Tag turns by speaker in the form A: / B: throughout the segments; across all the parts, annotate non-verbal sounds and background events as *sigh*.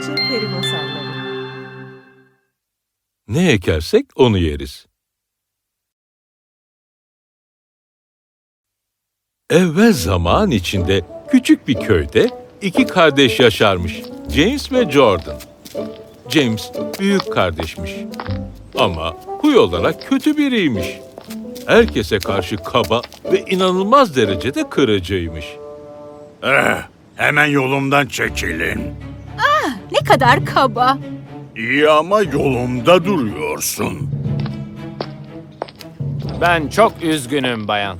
A: Bahçe Peri Masalları
B: Ne ekersek onu yeriz. Evvel zaman içinde küçük bir köyde iki kardeş yaşarmış. James ve Jordan. James büyük kardeşmiş. Ama huy olarak kötü biriymiş. Herkese karşı kaba ve inanılmaz derecede kırıcıymış.
C: Eh, hemen yolumdan çekilin.
D: Ne kadar kaba.
C: İyi ama yolumda duruyorsun.
E: Ben çok üzgünüm bayan.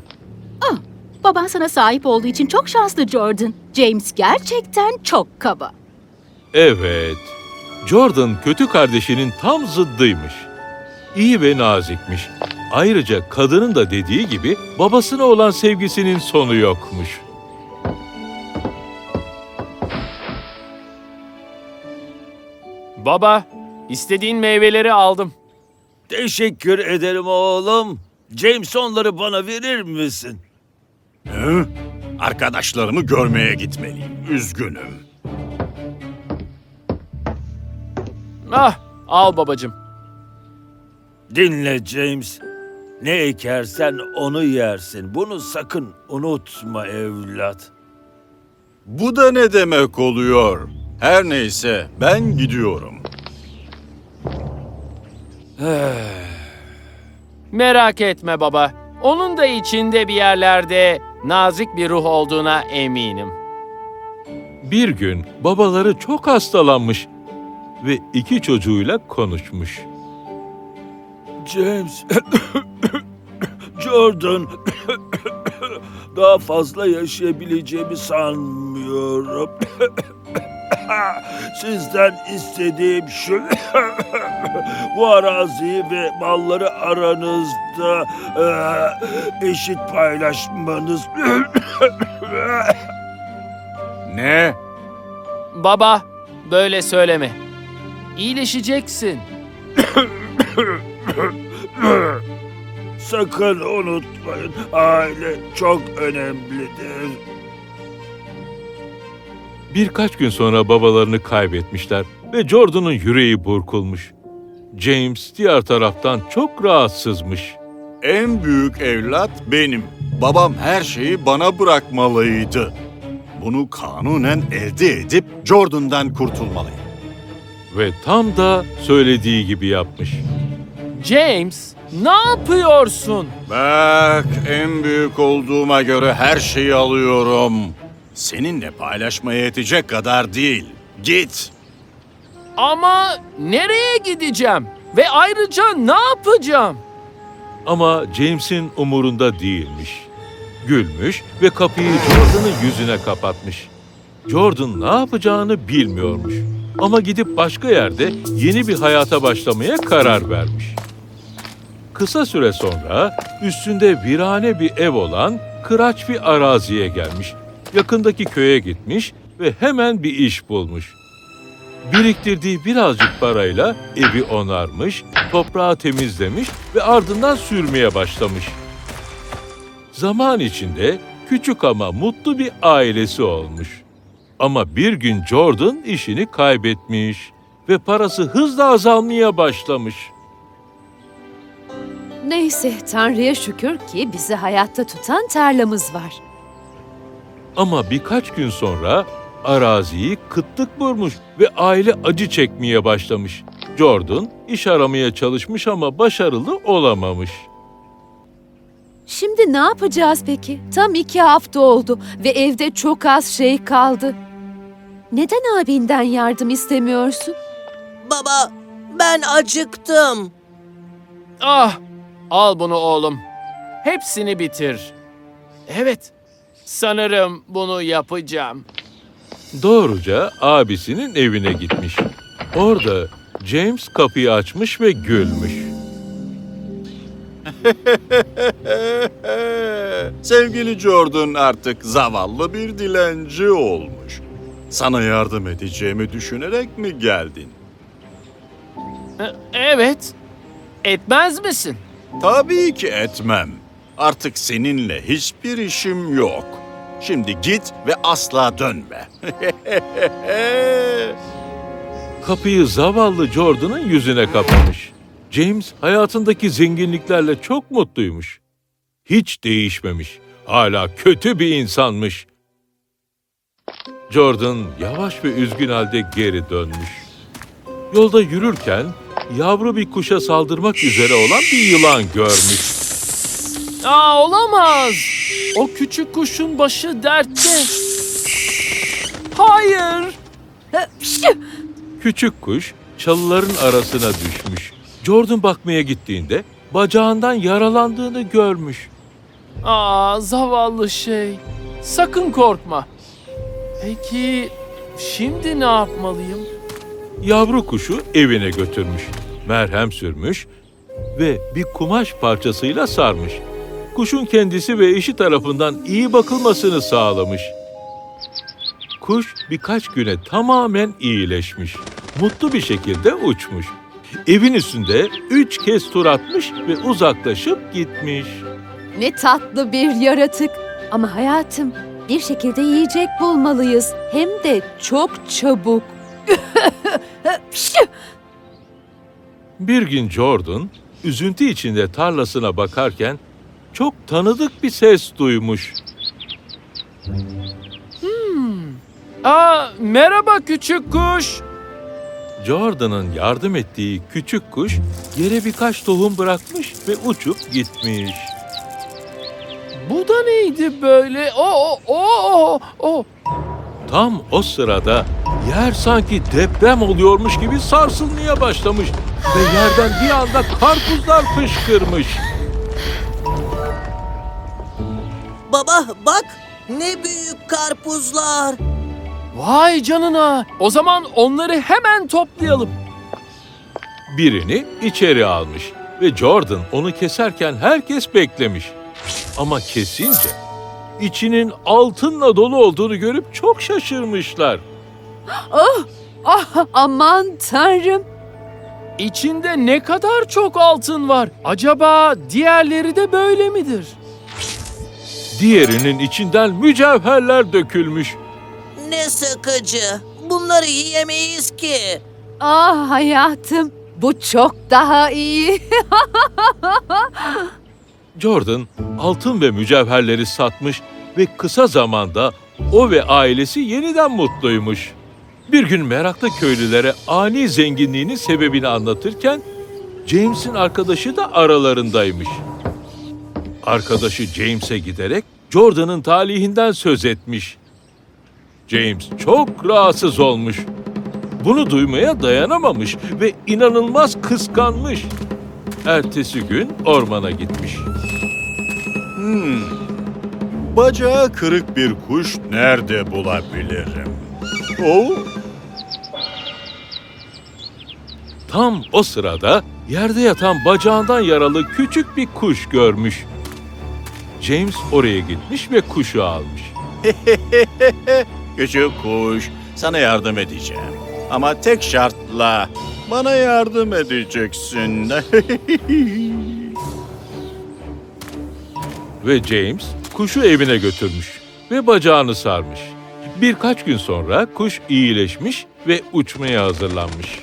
D: Baban sana sahip olduğu için çok şanslı Jordan. James gerçekten çok kaba.
B: Evet, Jordan kötü kardeşinin tam zıddıymış. İyi ve nazikmiş. Ayrıca kadının da dediği gibi babasına olan sevgisinin sonu yokmuş.
E: Baba, istediğin meyveleri aldım.
F: Teşekkür ederim oğlum. James onları bana verir misin?
C: Hı? Arkadaşlarımı görmeye gitmeliyim. Üzgünüm.
E: Ah, al babacığım.
F: Dinle James. Ne ekersen onu yersin. Bunu sakın unutma evlat.
C: Bu da ne demek oluyor? Her neyse ben gidiyorum. *sighs*
E: Merak etme baba. Onun da içinde bir yerlerde nazik bir ruh olduğuna eminim.
B: Bir gün babaları çok hastalanmış ve iki çocuğuyla konuşmuş.
F: James. *coughs* Jordan. *coughs* Daha fazla yaşayabileceğimi sanmıyorum. *coughs* *laughs* Sizden istediğim şu. *laughs* Bu araziyi ve malları aranızda eee, eşit paylaşmanız. *laughs*
C: Ne?
E: Baba, böyle söyleme. İyileşeceksin.
F: Sakın unutmayın. Aile çok önemlidir.
B: Birkaç gün sonra babalarını kaybetmişler ve Jordan'ın yüreği burkulmuş. James diğer taraftan çok rahatsızmış.
C: En büyük evlat benim. Babam her şeyi bana bırakmalıydı. Bunu kanunen elde edip Jordan'dan kurtulmalıyım.
B: Ve tam da söylediği gibi yapmış.
E: James, ne yapıyorsun?
C: Bak en büyük olduğuma göre her şeyi alıyorum. Seninle paylaşmaya yetecek kadar değil. Git.
E: Ama nereye gideceğim? Ve ayrıca ne yapacağım?
B: Ama James'in umurunda değilmiş. Gülmüş ve kapıyı Jordan'ın yüzüne kapatmış. Jordan ne yapacağını bilmiyormuş. Ama gidip başka yerde yeni bir hayata başlamaya karar vermiş. Kısa süre sonra üstünde virane bir ev olan kıraç bir araziye gelmiş. Yakındaki köye gitmiş ve hemen bir iş bulmuş. Biriktirdiği birazcık parayla evi onarmış, toprağı temizlemiş ve ardından sürmeye başlamış. Zaman içinde küçük ama mutlu bir ailesi olmuş. Ama bir gün Jordan işini kaybetmiş ve parası hızla azalmaya başlamış.
G: Neyse Tanrı'ya şükür ki bizi hayatta tutan tarlamız var.
B: Ama birkaç gün sonra araziyi kıtlık vurmuş ve aile acı çekmeye başlamış. Jordan iş aramaya çalışmış ama başarılı olamamış.
G: Şimdi ne yapacağız peki? Tam iki hafta oldu ve evde çok az şey kaldı. Neden abinden yardım istemiyorsun?
H: Baba, ben acıktım.
E: Ah, al bunu oğlum. Hepsini bitir. Evet, sanırım bunu yapacağım.
B: Doğruca abisinin evine gitmiş. Orada James kapıyı açmış ve gülmüş. *laughs*
C: Sevgili Jordan artık zavallı bir dilenci olmuş. Sana yardım edeceğimi düşünerek mi geldin?
E: E, Evet, etmez misin?
C: Tabii ki etmem. Artık seninle hiçbir işim yok. Şimdi git ve asla dönme. *laughs*
B: kapıyı zavallı Jordan'ın yüzüne kapamış. James hayatındaki zenginliklerle çok mutluymuş. Hiç değişmemiş. Hala kötü bir insanmış. Jordan yavaş ve üzgün halde geri dönmüş. Yolda yürürken yavru bir kuşa saldırmak üzere olan bir yılan görmüş.
E: Aa olamaz. O küçük kuşun başı dertte. Hayır.
B: Küçük kuş çalıların arasına düşmüş. Jordan bakmaya gittiğinde bacağından yaralandığını görmüş.
E: Aa zavallı şey. Sakın korkma. Peki şimdi ne yapmalıyım?
B: Yavru kuşu evine götürmüş. Merhem sürmüş ve bir kumaş parçasıyla sarmış. Kuşun kendisi ve eşi tarafından iyi bakılmasını sağlamış. Kuş birkaç güne tamamen iyileşmiş. Mutlu bir şekilde uçmuş. Evin üstünde üç kez tur atmış ve uzaklaşıp gitmiş.
G: Ne tatlı bir yaratık. Ama hayatım bir şekilde yiyecek bulmalıyız. Hem de çok çabuk. *laughs*
B: Bir gün Jordan, üzüntü içinde tarlasına bakarken çok tanıdık bir ses duymuş.
E: Aa merhaba küçük kuş.
B: Jordan'ın yardım ettiği küçük kuş yere birkaç tohum bırakmış ve uçup gitmiş.
E: Bu da neydi böyle? O o o o.
B: Tam o sırada yer sanki deprem oluyormuş gibi sarsılmaya başlamış ve yerden bir anda karpuzlar fışkırmış.
H: Baba bak ne büyük karpuzlar.
E: Vay canına. O zaman onları hemen toplayalım.
B: Birini içeri almış ve Jordan onu keserken herkes beklemiş. Ama kesince içinin altınla dolu olduğunu görüp çok şaşırmışlar.
G: Ah aman tanrım.
E: İçinde ne kadar çok altın var. Acaba diğerleri de böyle midir?
B: Diğerinin içinden mücevherler dökülmüş.
H: Ne sıkıcı. Bunları yiyemeyiz ki.
G: Ah hayatım bu çok daha iyi. *laughs*
B: Jordan altın ve mücevherleri satmış ve kısa zamanda o ve ailesi yeniden mutluymuş. Bir gün meraklı köylülere ani zenginliğinin sebebini anlatırken James'in arkadaşı da aralarındaymış. Arkadaşı James'e giderek Jordan'ın talihinden söz etmiş. James çok rahatsız olmuş. Bunu duymaya dayanamamış ve inanılmaz kıskanmış. Ertesi gün ormana gitmiş.
C: Hmm. Bacağı kırık bir kuş nerede bulabilirim? Oh,
B: Tam o sırada yerde yatan bacağından yaralı küçük bir kuş görmüş. James oraya gitmiş ve kuşu almış. *laughs*
C: küçük kuş, sana yardım edeceğim. Ama tek şartla bana yardım edeceksin. *laughs*
B: Ve James kuşu evine götürmüş ve bacağını sarmış. Birkaç gün sonra kuş iyileşmiş ve uçmaya hazırlanmış.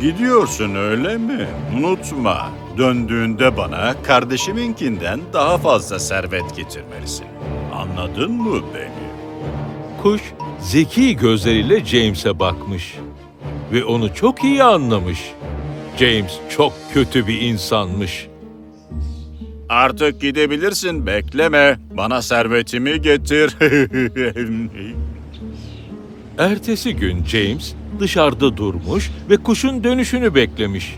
C: Gidiyorsun öyle mi? Unutma, döndüğünde bana kardeşiminkinden daha fazla servet getirmelisin. Anladın mı beni?
B: Kuş zeki gözleriyle James'e bakmış ve onu çok iyi anlamış. James çok kötü bir insanmış.
C: Artık gidebilirsin, bekleme. Bana servetimi getir. *laughs*
B: Ertesi gün James dışarıda durmuş ve kuşun dönüşünü beklemiş.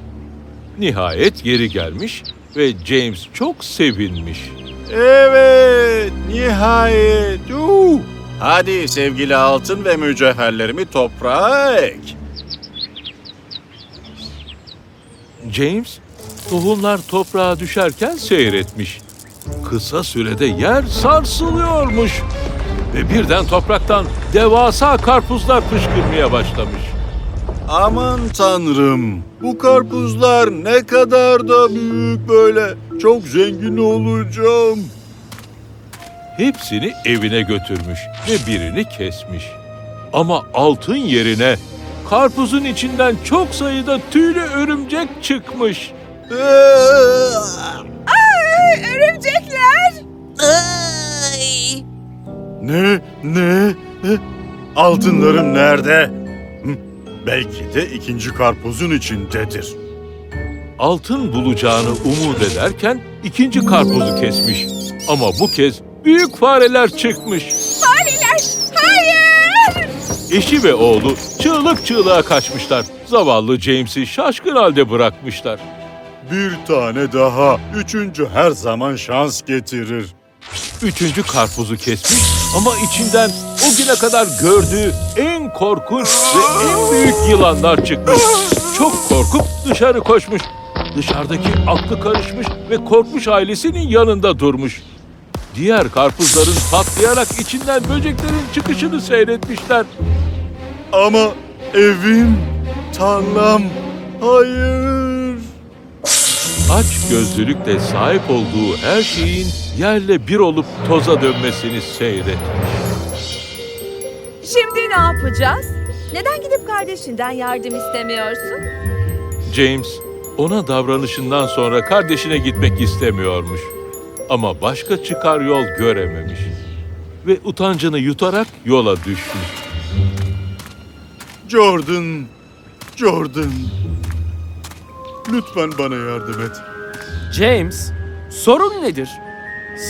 B: Nihayet geri gelmiş ve James çok sevinmiş.
C: evet, nihayet. Uh! Hadi sevgili altın ve mücevherlerimi toprağa ek.
B: James tohumlar toprağa düşerken seyretmiş. Kısa sürede yer sarsılıyormuş ve birden topraktan devasa karpuzlar fışkırmaya başlamış.
C: Aman tanrım, bu karpuzlar ne kadar da büyük böyle. Çok zengin olacağım.
B: Hepsini evine götürmüş ve birini kesmiş. Ama altın yerine karpuzun içinden çok sayıda tüylü örümcek çıkmış.
H: Ay!
C: Ne? Ne? Altınlarım nerede? Belki de ikinci karpuzun içindedir.
B: Altın bulacağını umut ederken ikinci karpuzu kesmiş. Ama bu kez büyük fareler çıkmış. Fareler! Hayır! Eşi ve oğlu çığlık çığlığa kaçmışlar. Zavallı James'i şaşkın halde bırakmışlar.
C: Bir tane daha. Üçüncü her zaman şans getirir.
B: Üçüncü karpuzu kesmiş ama içinden o güne kadar gördüğü en korkunç ve en büyük yılanlar çıkmış. Çok korkup dışarı koşmuş. Dışarıdaki aklı karışmış ve korkmuş ailesinin yanında durmuş. Diğer karpuzların patlayarak içinden böceklerin çıkışını seyretmişler.
C: Ama evim, tarlam, hayır.
B: Aç gözlülükle sahip olduğu her şeyin yerle bir olup toza dönmesini seyretmiş.
A: Şimdi ne yapacağız? Neden gidip kardeşinden yardım istemiyorsun?
B: James ona davranışından sonra kardeşine gitmek istemiyormuş. Ama başka çıkar yol görememiş. Ve utancını yutarak yola düşmüş.
C: Jordan, Jordan. Lütfen bana yardım et.
E: James, sorun nedir?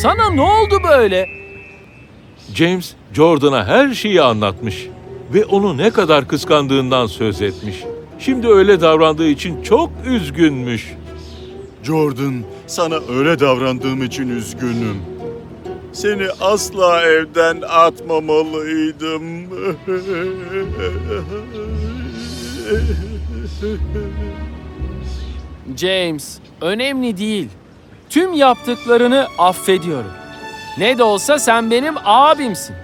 E: Sana ne oldu böyle?
B: James Jordan'a her şeyi anlatmış ve onu ne kadar kıskandığından söz etmiş. Şimdi öyle davrandığı için çok üzgünmüş.
C: Jordan, sana öyle davrandığım için üzgünüm. Seni asla evden atmamalıydım. *laughs*
E: James, önemli değil. Tüm yaptıklarını affediyorum. Ne de olsa sen benim abimsin.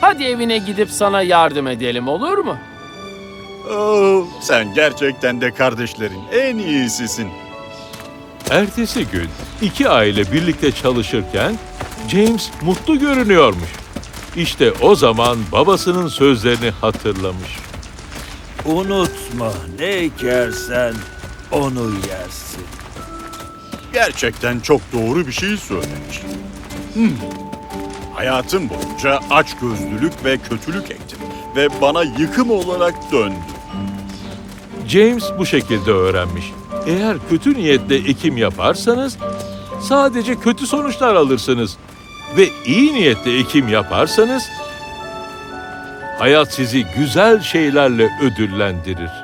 E: Hadi evine gidip sana yardım edelim olur mu?
C: oh, sen gerçekten de kardeşlerin en iyisisin.
B: Ertesi gün iki aile birlikte çalışırken James mutlu görünüyormuş. İşte o zaman babasının sözlerini hatırlamış.
F: Unutma ne ekersen onu yersin.
C: Gerçekten çok doğru bir şey söylemiş. Hmm. Hayatım boyunca açgözlülük ve kötülük ektim ve bana yıkım olarak döndü.
B: James bu şekilde öğrenmiş. Eğer kötü niyetle ekim yaparsanız sadece kötü sonuçlar alırsınız. Ve iyi niyetle ekim yaparsanız hayat sizi güzel şeylerle ödüllendirir.